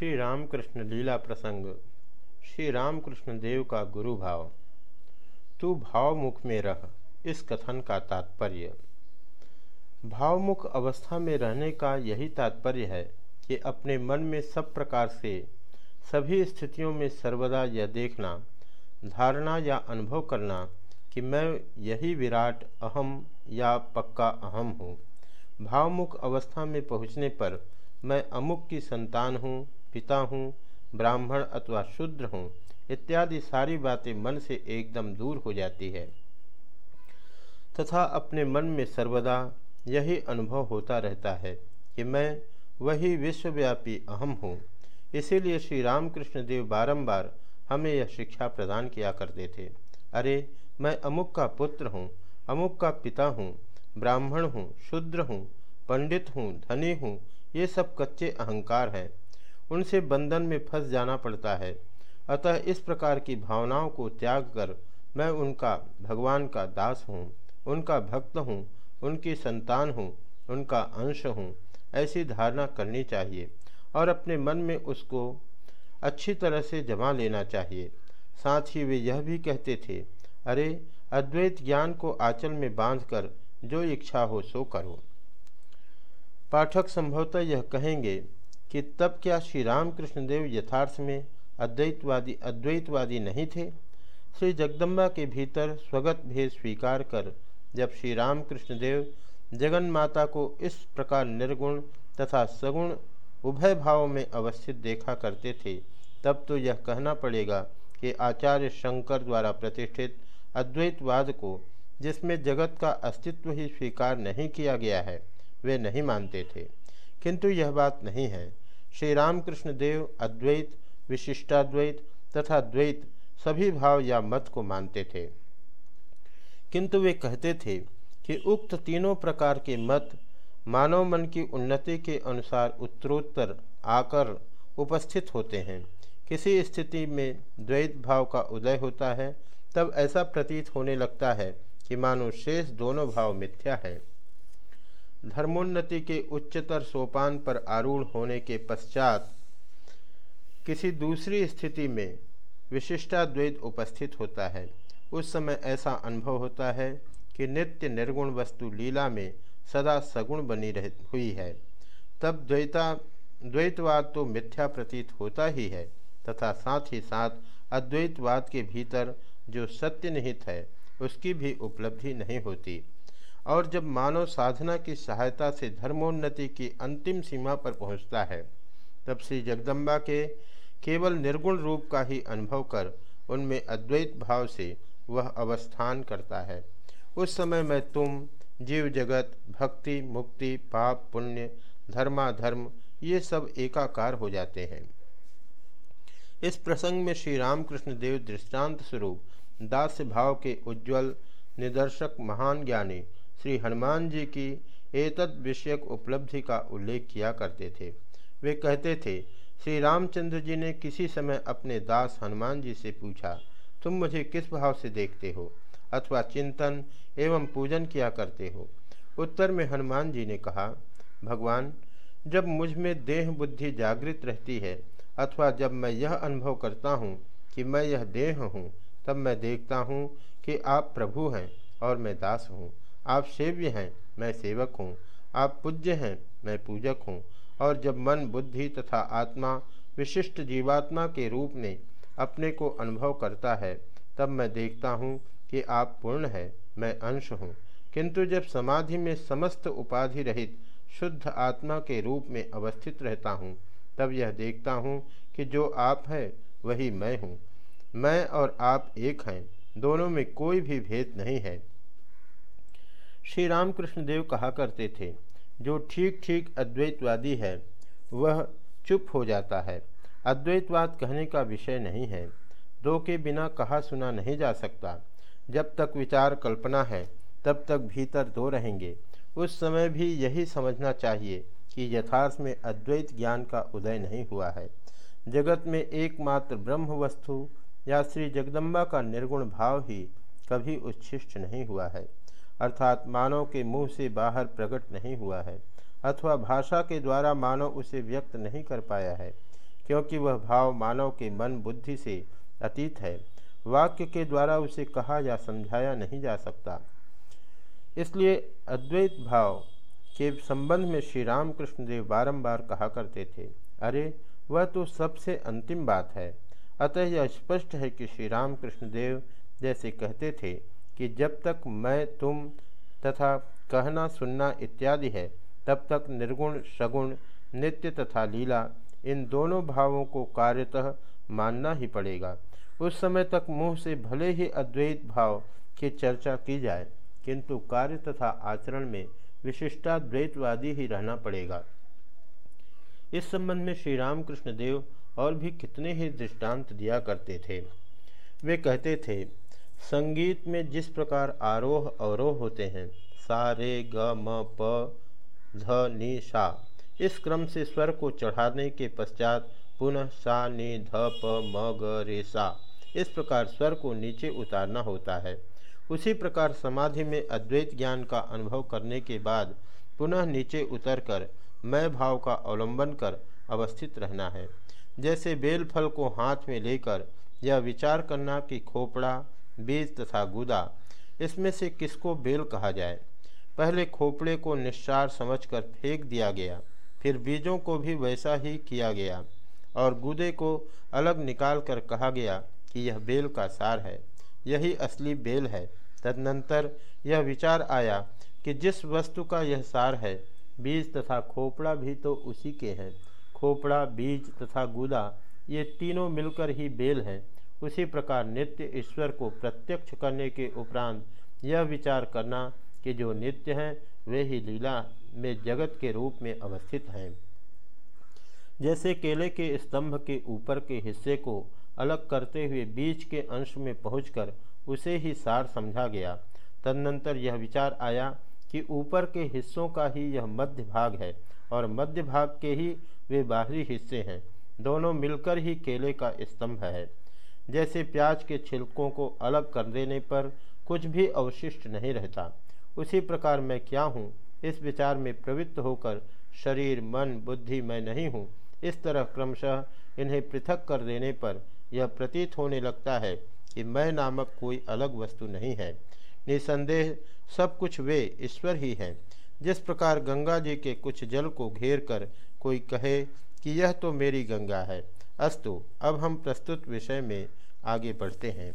श्री रामकृष्ण लीला प्रसंग श्री रामकृष्ण देव का गुरु भाव। तू भावमुख में रह, इस कथन का तात्पर्य। भावमुख अवस्था में रहने का यही तात्पर्य है कि अपने मन में सब प्रकार से, सभी स्थितियों में सर्वदा यह देखना, धारणा या अनुभव करना कि मैं यही विराट अहम या पक्का अहम हूँ। भावमुख अवस्था में पहुँचने पर मैं अमुक की संतान हूँ पिता हूँ, ब्राह्मण अथवा शूद्र हूँ, इत्यादि सारी बातें मन से एकदम दूर हो जाती है। तथा अपने मन में सर्वदा यही अनुभव होता रहता है कि मैं वही विश्वव्यापी अहम हूँ। इसीलिए श्री रामकृष्ण देव बारंबार हमें यह शिक्षा प्रदान किया करते थे। अरे, मैं अमुक का पुत्र हूँ, अमुक का पिता हूँ, ब्राह्मण हूँ, शूद्र हूँ, पंडित हूँ, धनी हूँ, ये सब कच्चे अहंकार हैं। उनसे बंधन में फंस जाना पड़ता है। अतः इस प्रकार की भावनाओं को त्याग कर मैं उनका, भगवान का दास हूँ, उनका भक्त हूँ, उनकी संतान हूँ, उनका अंश हूँ, ऐसी धारणा करनी चाहिए और अपने मन में उसको अच्छी तरह से जमा लेना चाहिए। साथ ही वे यह भी कहते थे, अरे, अद्वैत ज्ञान को आंचल में बांधकर जो इच्छा हो सो करो। पाठक संभवतः यह कहेंगे कि तब क्या श्री रामकृष्ण देव यथार्थ में अद्वैतवादी अद्वैतवादी नहीं थे? श्री जगदम्बा के भीतर स्वगत भेद स्वीकार कर जब श्री रामकृष्ण देव जगन माता को इस प्रकार निर्गुण तथा सगुण उभय भाव में अवस्थित देखा करते थे, तब तो यह कहना पड़ेगा कि आचार्य शंकर द्वारा प्रतिष्ठित अद्वैतवाद को, जिसमें जगत का अस्तित्व ही स्वीकार नहीं किया गया है, वे नहीं मानते थे। किंतु यह बात नहीं है। श्री रामकृष्ण देव अद्वैत, विशिष्टाद्वैत तथा द्वैत सभी भाव या मत को मानते थे। किंतु वे कहते थे कि उक्त तीनों प्रकार के मत मानव मन की उन्नति के अनुसार उत्तरोत्तर आकर उपस्थित होते हैं। किसी स्थिति में द्वैत भाव का उदय होता है, तब ऐसा प्रतीत होने लगता है कि मानो शेष दोनों भाव मिथ्या है। धर्मोन्नति के उच्चतर सोपान पर आरूढ़ होने के पश्चात किसी दूसरी स्थिति में विशिष्टाद्वैत उपस्थित होता है। उस समय ऐसा अनुभव होता है कि नित्य निर्गुण वस्तु लीला में सदा सगुण बनी रह, हुई है। तब द्वैता, द्वैतवाद तो मिथ्या प्रतीत होता ही है तथा साथ ही साथ अद्वैतवाद के भीतर जो सत्य निहित है, उसकी भी उपलब्धि नहीं होती। और जब मानव साधना की सहायता से धर्मोन्नति की अंतिम सीमा पर पहुँचता है, तब श्री जगदम्बा के केवल निर्गुण रूप का ही अनुभव कर उनमें अद्वैत भाव से वह अवस्थान करता है। उस समय में तुम, जीव जगत, भक्ति, मुक्ति, पाप, पुण्य, धर्माधर्म, ये सब एकाकार हो जाते हैं। इस प्रसंग में श्री रामकृष्ण देव दृष्टांत स्वरूप दास्य भाव के उज्ज्वल, निदर्शक, महान ज्ञानी श्री हनुमान जी की एतद विषयक उपलब्धि का उल्लेख किया करते थे। वे कहते थे, श्री रामचंद्र जी ने किसी समय अपने दास हनुमान जी से पूछा, तुम मुझे किस भाव से देखते हो? अथवा चिंतन एवं पूजन किया करते हो? उत्तर में हनुमान जी ने कहा, भगवान, जब मुझमें देह बुद्धि जागृत रहती है, अथवा जब मैं यह अनुभव करता हूँ कि मैं यह देह हूँ, तब मैं देखता हूँ कि आप प्रभु हैं और मैं दास हूँ। आप सेव्य हैं, मैं सेवक हूँ। आप पूज्य हैं, मैं पूजक हूँ। और जब मन, बुद्धि तथा आत्मा विशिष्ट जीवात्मा के रूप में अपने को अनुभव करता है, तब मैं देखता हूँ कि आप पूर्ण है, मैं अंश हूँ। किंतु जब समाधि में समस्त उपाधि रहित शुद्ध आत्मा के रूप में अवस्थित रहता हूँ, तब यह देखता हूँ कि जो आप है, वही मैं हूँ। मैं और आप एक हैं, दोनों में कोई भी भेद नहीं है। श्री रामकृष्ण देव कहा करते थे, जो ठीक ठीक अद्वैतवादी है, वह चुप हो जाता है। अद्वैतवाद कहने का विषय नहीं है। दो के बिना कहा सुना नहीं जा सकता। जब तक विचार कल्पना है, तब तक भीतर दो रहेंगे। उस समय भी यही समझना चाहिए कि यथार्थ में अद्वैत ज्ञान का उदय नहीं हुआ है। जगत में एकमात्र ब्रह्म वस्तु या श्री जगदम्बा का निर्गुण भाव ही कभी उच्छिष्ट नहीं हुआ है। अर्थात मानव के मुँह से बाहर प्रकट नहीं हुआ है, अथवा भाषा के द्वारा मानव उसे व्यक्त नहीं कर पाया है, क्योंकि वह भाव मानव के मन बुद्धि से अतीत है। वाक्य के द्वारा उसे कहा या समझाया नहीं जा सकता। इसलिए अद्वैत भाव के संबंध में श्री रामकृष्ण देव बारम्बार कहा करते थे, अरे, वह तो सबसे अंतिम बात है। अतः यह स्पष्ट है कि श्री रामकृष्ण देव जैसे कहते थे कि जब तक मैं तुम तथा कहना सुनना इत्यादि है, तब तक निर्गुण, सगुण, नित्य तथा लीला इन दोनों भावों को कार्यतः मानना ही पड़ेगा। उस समय तक मुँह से भले ही अद्वैत भाव की चर्चा की जाए, किंतु कार्य तथा आचरण में विशिष्टाद्वैतवादी ही रहना पड़ेगा। इस संबंध में श्री रामकृष्ण देव और भी कितने ही दृष्टांत दिया करते थे। वे कहते थे संगीत में जिस प्रकार आरोह अवरोह होते हैं, सा, रे, ग, म, प ध नि, सा, इस क्रम से स्वर को चढ़ाने के पश्चात पुनः सा, नि, ध, प, म, ग, रे, सा, इस प्रकार स्वर को नीचे उतारना होता है। उसी प्रकार समाधि में अद्वैत ज्ञान का अनुभव करने के बाद पुनः नीचे उतरकर मैं भाव का अवलंबन कर अवस्थित रहना है। जैसे बेल फल को हाथ में लेकर यह विचार करना कि खोपड़ा बीज तथा गुदा, इसमें से किसको बेल कहा जाए? पहले खोपड़े को निस्सार समझकर फेंक दिया गया, फिर बीजों को भी वैसा ही किया गया और गुदे को अलग निकाल कर कहा गया कि यह बेल का सार है, यही असली बेल है। तदनंतर यह विचार आया कि जिस वस्तु का यह सार है, बीज तथा खोपड़ा भी तो उसी के हैं। खोपड़ा, बीज तथा गुदा, ये तीनों मिलकर ही बेल हैं। उसी प्रकार नित्य ईश्वर को प्रत्यक्ष करने के उपरांत यह विचार करना कि जो नित्य हैं, वे ही लीला में जगत के रूप में अवस्थित हैं। जैसे केले के स्तंभ के ऊपर के हिस्से को अलग करते हुए बीज के अंश में पहुंचकर उसे ही सार समझा गया। तदनंतर यह विचार आया कि ऊपर के हिस्सों का ही यह मध्य भाग है और मध्य भाग के ही वे बाहरी हिस्से हैं। दोनों मिलकर ही केले का स्तंभ है। जैसे प्याज के छिलकों को अलग कर देने पर कुछ भी अवशिष्ट नहीं रहता। उसी प्रकार मैं क्या हूँ? इस विचार में प्रवृत्त होकर शरीर, मन, बुद्धि मैं नहीं हूँ। इस तरह क्रमशः इन्हें पृथक कर देने पर यह प्रतीत होने लगता है कि मैं नामक कोई अलग वस्तु नहीं है। निसंदेह सब कुछ वे ईश्वर ही हैं। जिस प्रकार गंगा जी के कुछ जल को घेर कर कोई कहे कि यह तो मेरी गंगा है अस्तु अब हम प्रस्तुत विषय में आगे बढ़ते हैं।